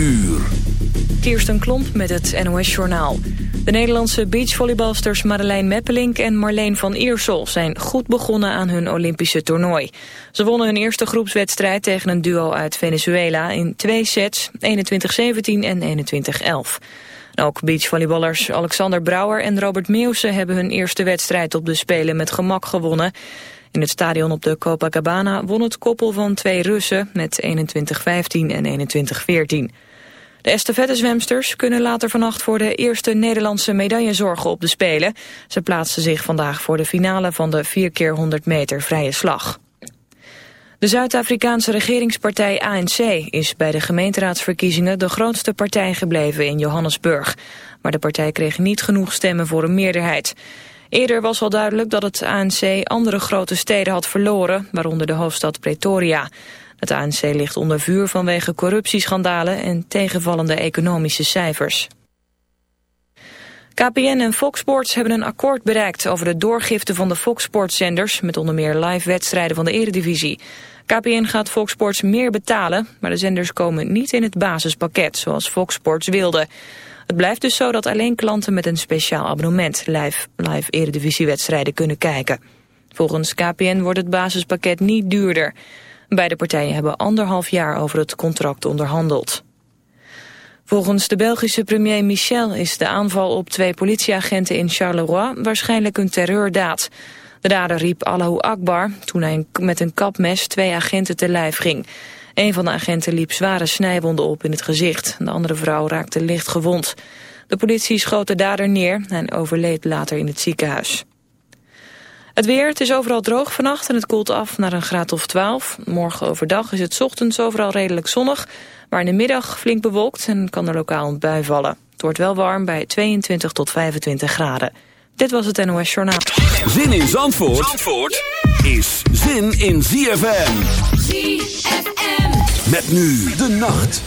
uur. Kirsten Klomp met het NOS-journaal. De Nederlandse beachvolleybalsters Madeleine Meppelink en Marleen van Iersel... zijn goed begonnen aan hun Olympische toernooi. Ze wonnen hun eerste groepswedstrijd tegen een duo uit Venezuela... in twee sets, 21-17 en 21-11. Ook beachvolleyballers Alexander Brouwer en Robert Meeuwse... hebben hun eerste wedstrijd op de Spelen met gemak gewonnen... In het stadion op de Copacabana won het koppel van twee Russen met 21-15 en 21-14. De estafettezwemsters kunnen later vannacht voor de eerste Nederlandse medaille zorgen op de Spelen. Ze plaatsen zich vandaag voor de finale van de 4 keer 100 meter vrije slag. De Zuid-Afrikaanse regeringspartij ANC is bij de gemeenteraadsverkiezingen de grootste partij gebleven in Johannesburg. Maar de partij kreeg niet genoeg stemmen voor een meerderheid. Eerder was al duidelijk dat het ANC andere grote steden had verloren, waaronder de hoofdstad Pretoria. Het ANC ligt onder vuur vanwege corruptieschandalen en tegenvallende economische cijfers. KPN en Fox Sports hebben een akkoord bereikt over de doorgifte van de Fox Sports zenders met onder meer live wedstrijden van de eredivisie. KPN gaat Fox Sports meer betalen, maar de zenders komen niet in het basispakket zoals Fox Sports wilde. Het blijft dus zo dat alleen klanten met een speciaal abonnement live, live eredivisiewedstrijden kunnen kijken. Volgens KPN wordt het basispakket niet duurder. Beide partijen hebben anderhalf jaar over het contract onderhandeld. Volgens de Belgische premier Michel is de aanval op twee politieagenten in Charleroi waarschijnlijk een terreurdaad. De dader riep Allahu Akbar toen hij met een kapmes twee agenten te lijf ging. Een van de agenten liep zware snijwonden op in het gezicht. De andere vrouw raakte licht gewond. De politie schoot de dader neer en overleed later in het ziekenhuis. Het weer, het is overal droog vannacht en het koelt af naar een graad of 12. Morgen overdag is het ochtends overal redelijk zonnig, maar in de middag flink bewolkt en kan er lokaal een bui vallen. Het wordt wel warm bij 22 tot 25 graden. Dit was het NOS Journaal. Zin in Zandvoort, Zandvoort is zin in ZFM. ZFM. Met nu de nacht.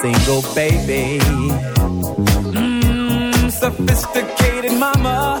single baby. Mmm, sophisticated mama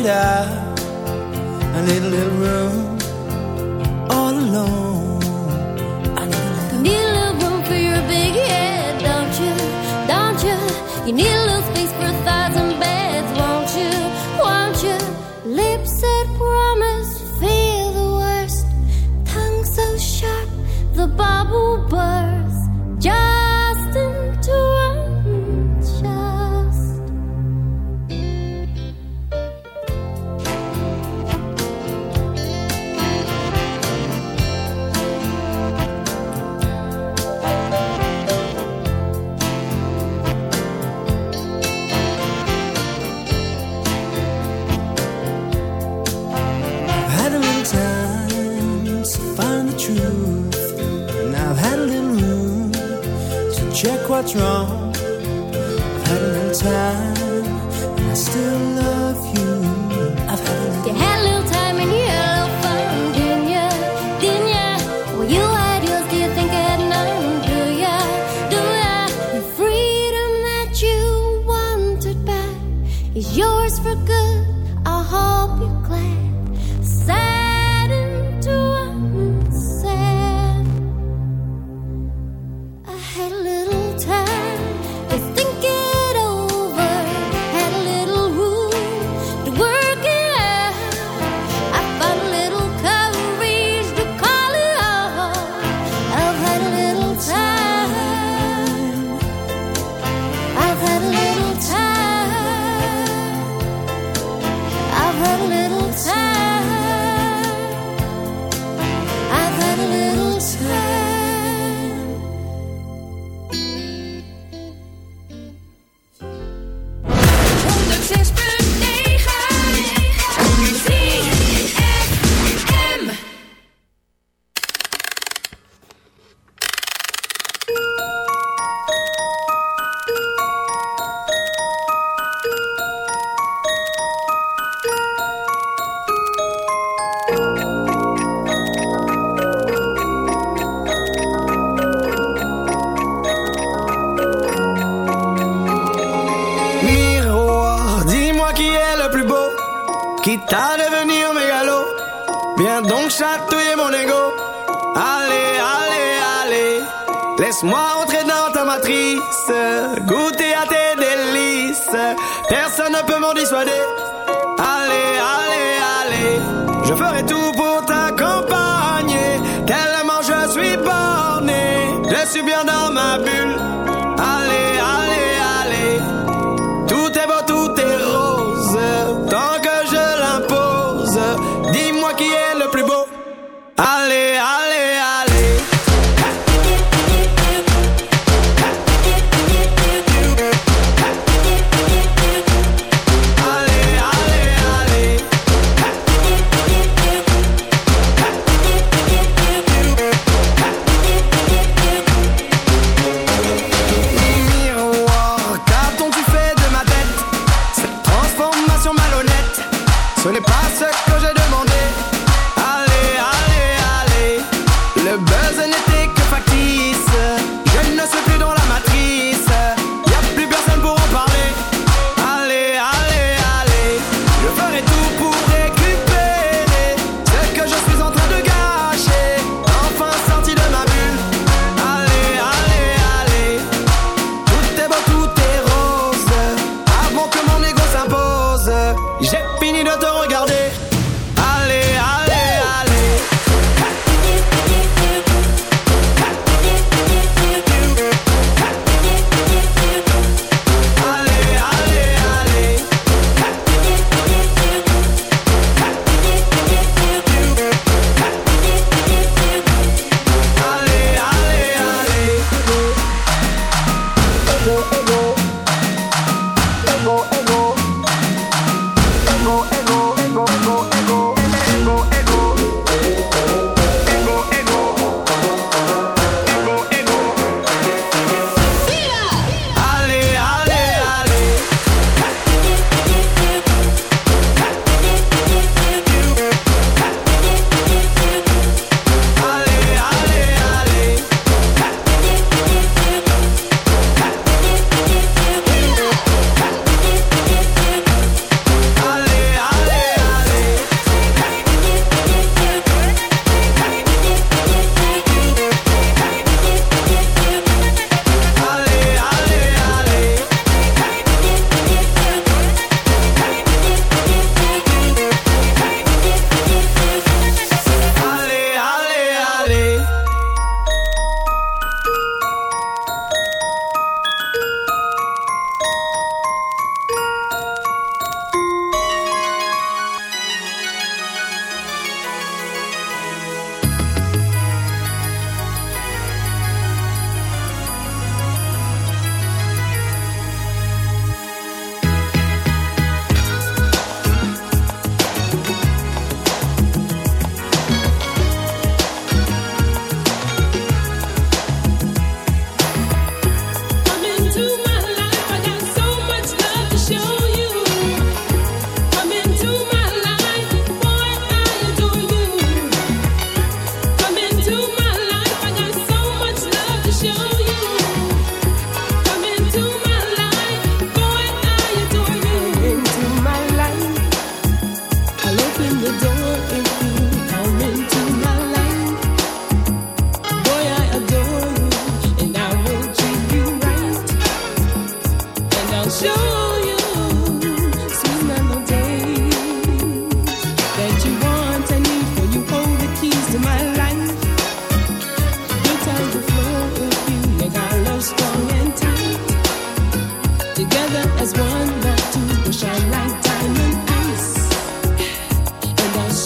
it out. I need a little room. what's wrong.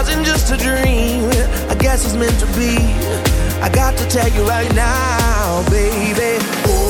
wasn't just a dream. I guess it's meant to be. I got to tell you right now, baby. Ooh.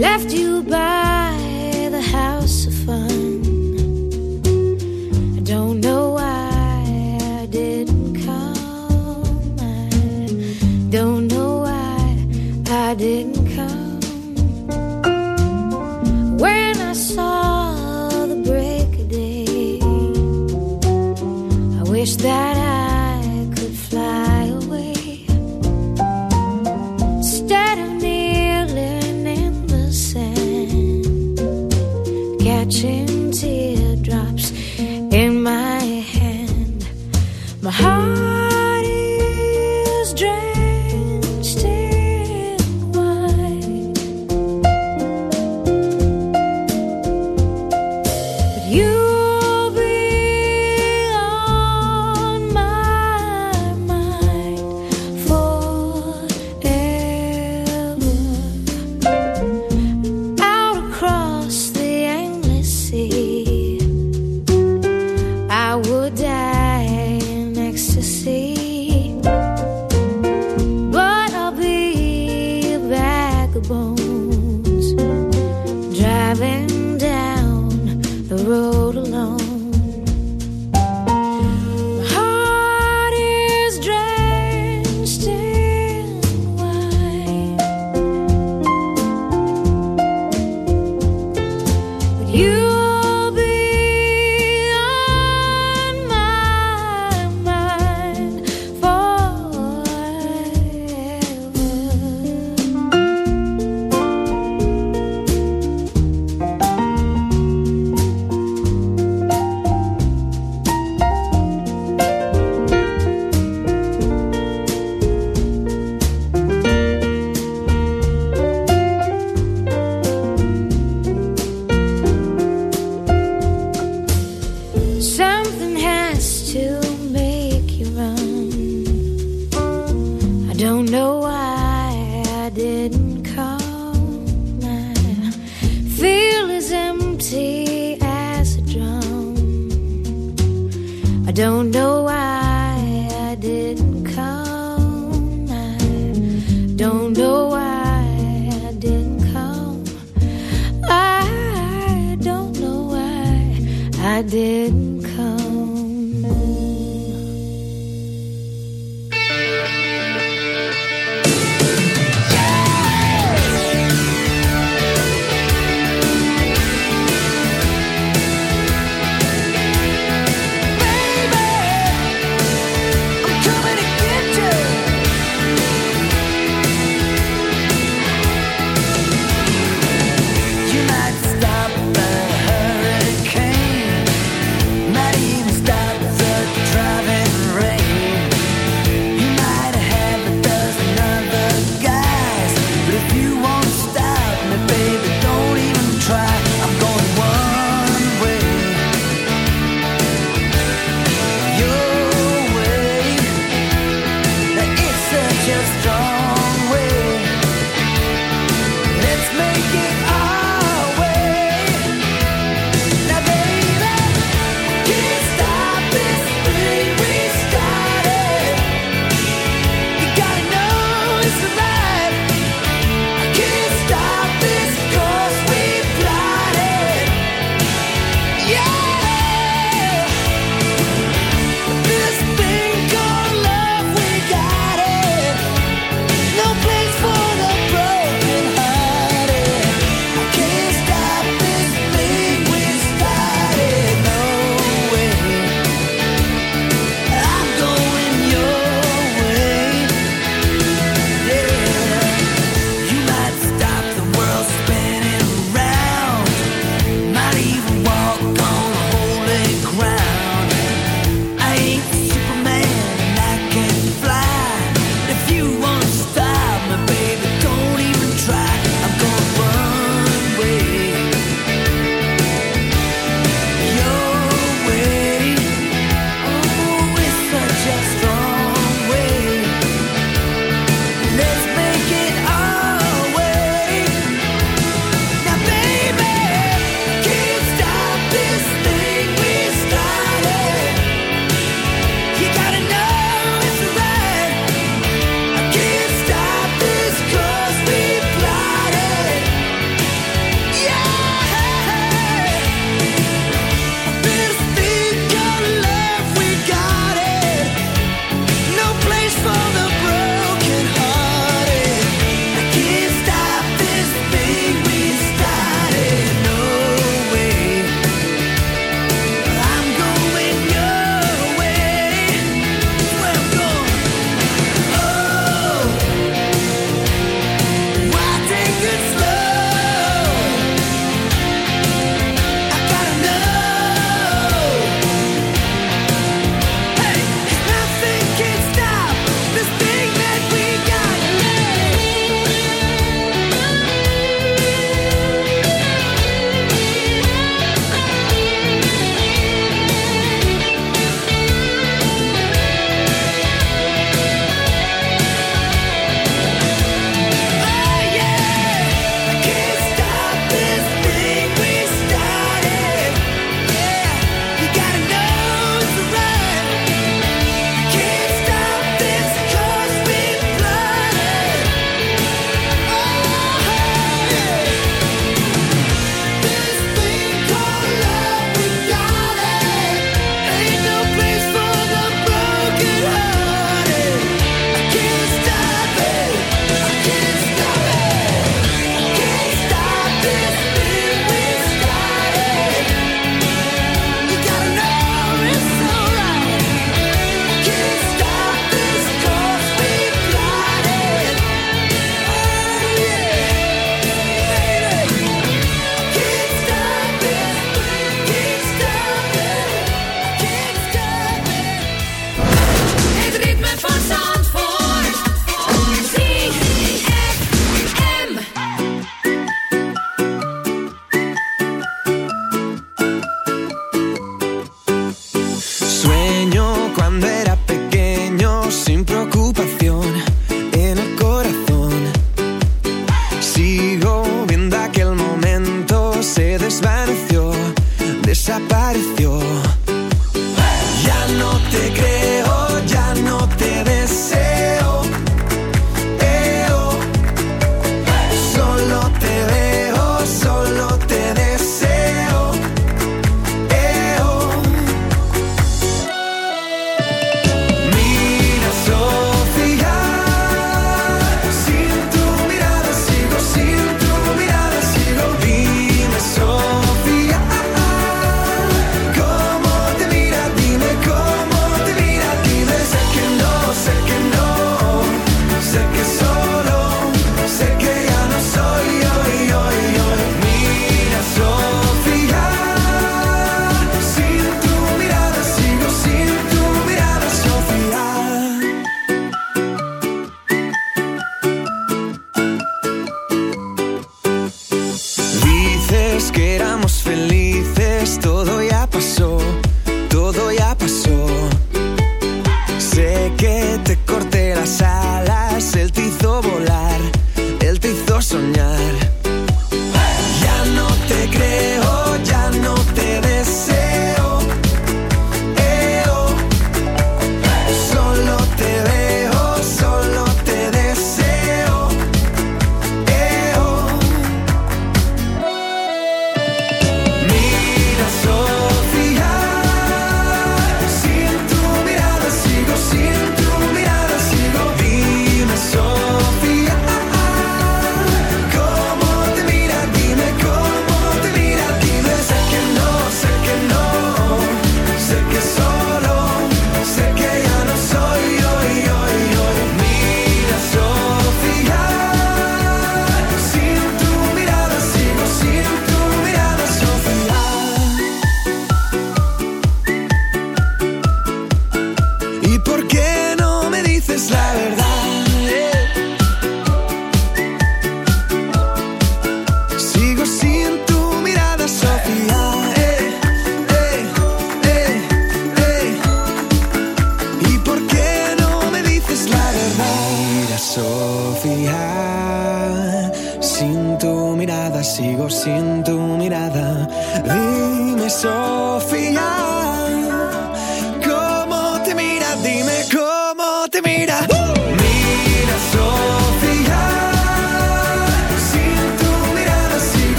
left you by.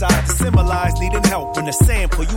side to symbolize needing help in the sample. You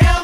tell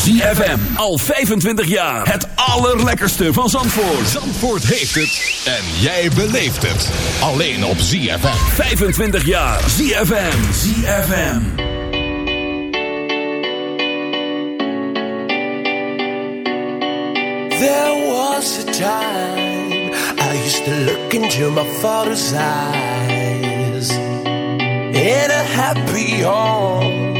ZFM. Al 25 jaar. Het allerlekkerste van Zandvoort. Zandvoort heeft het en jij beleeft het. Alleen op ZFM. 25 jaar. ZFM. ZFM. There was a time I used to look into my father's eyes. In a happy home,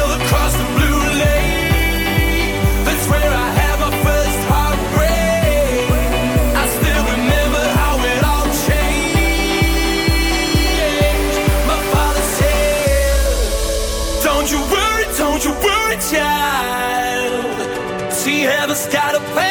child. She ever started playing.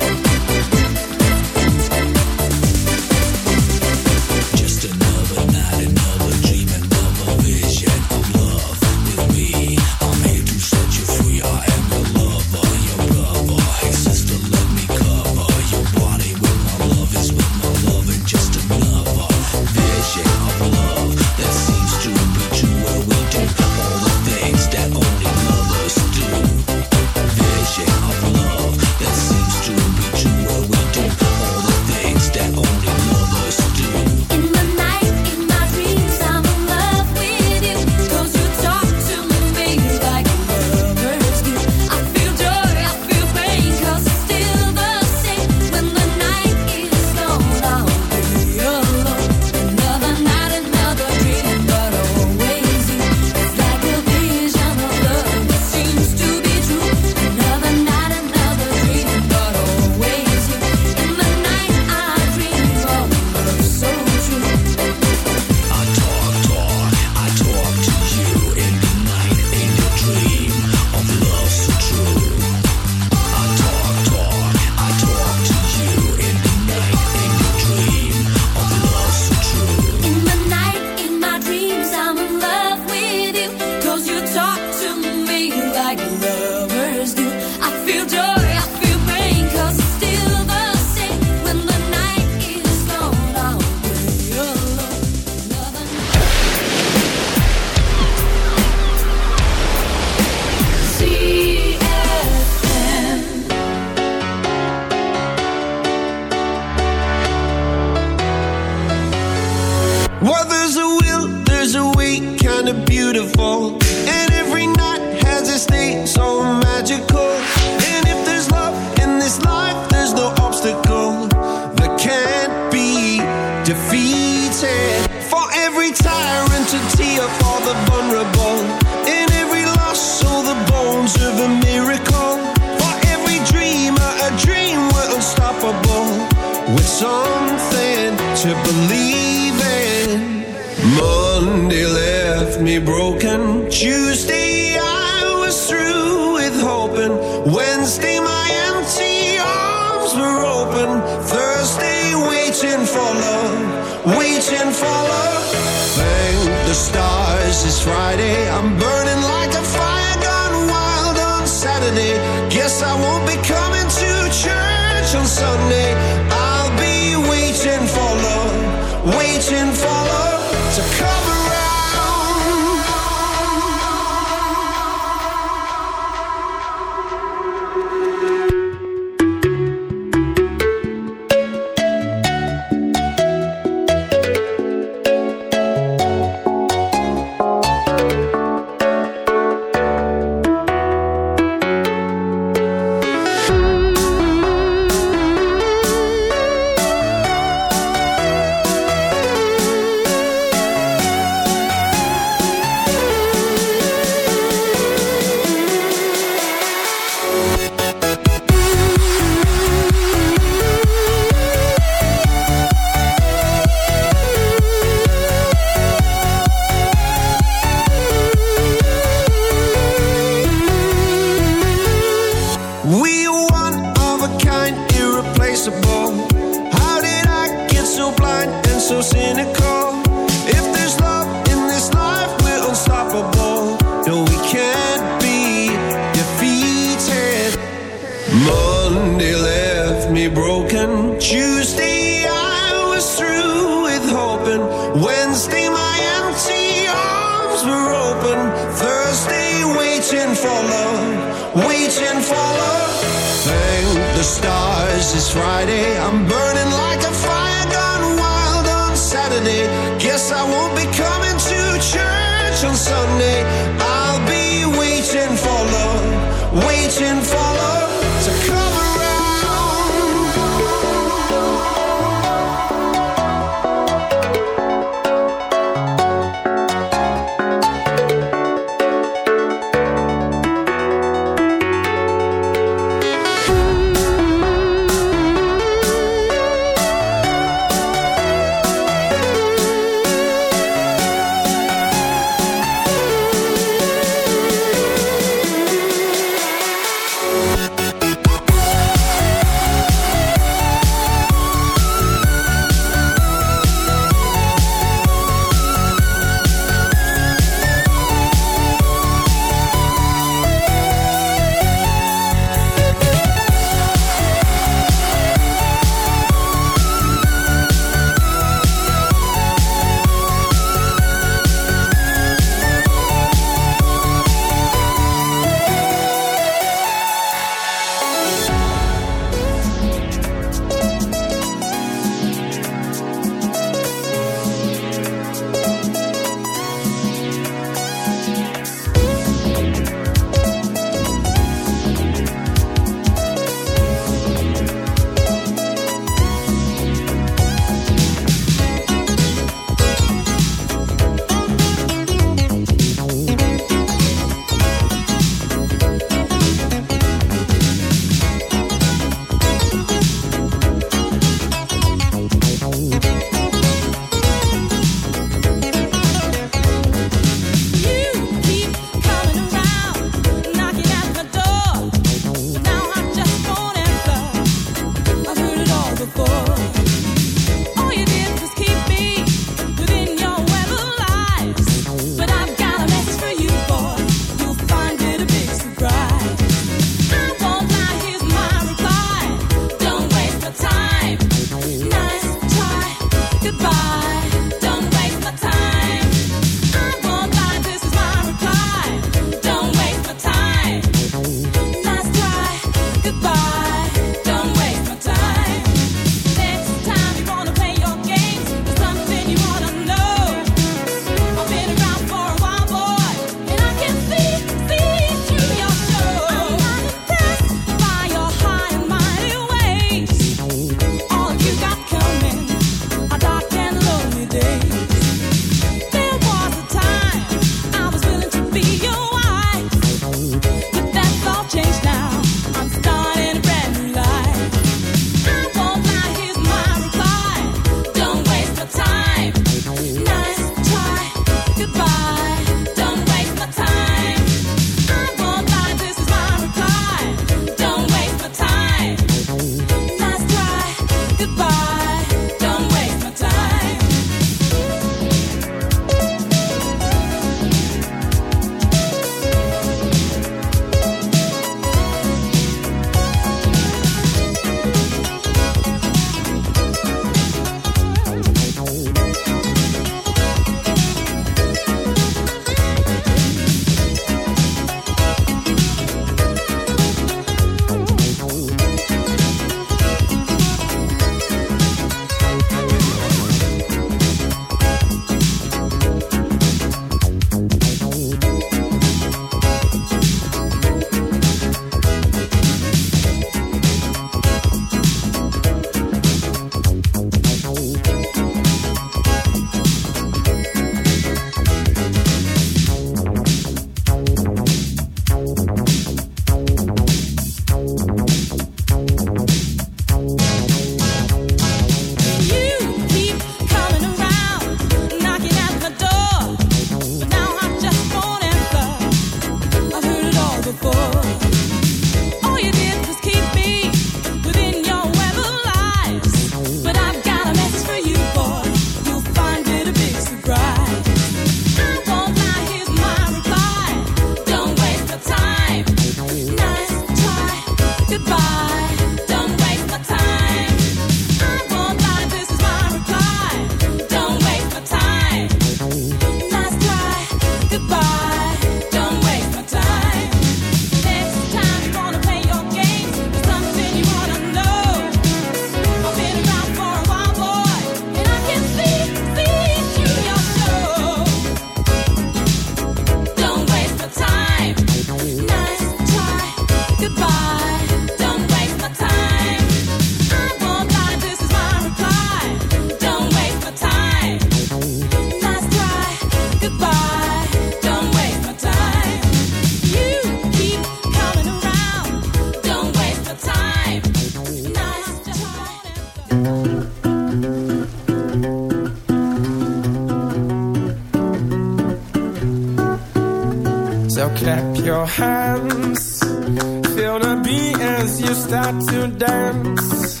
Hands. Feel the beat as you start to dance.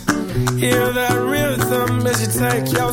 Hear the rhythm as you take your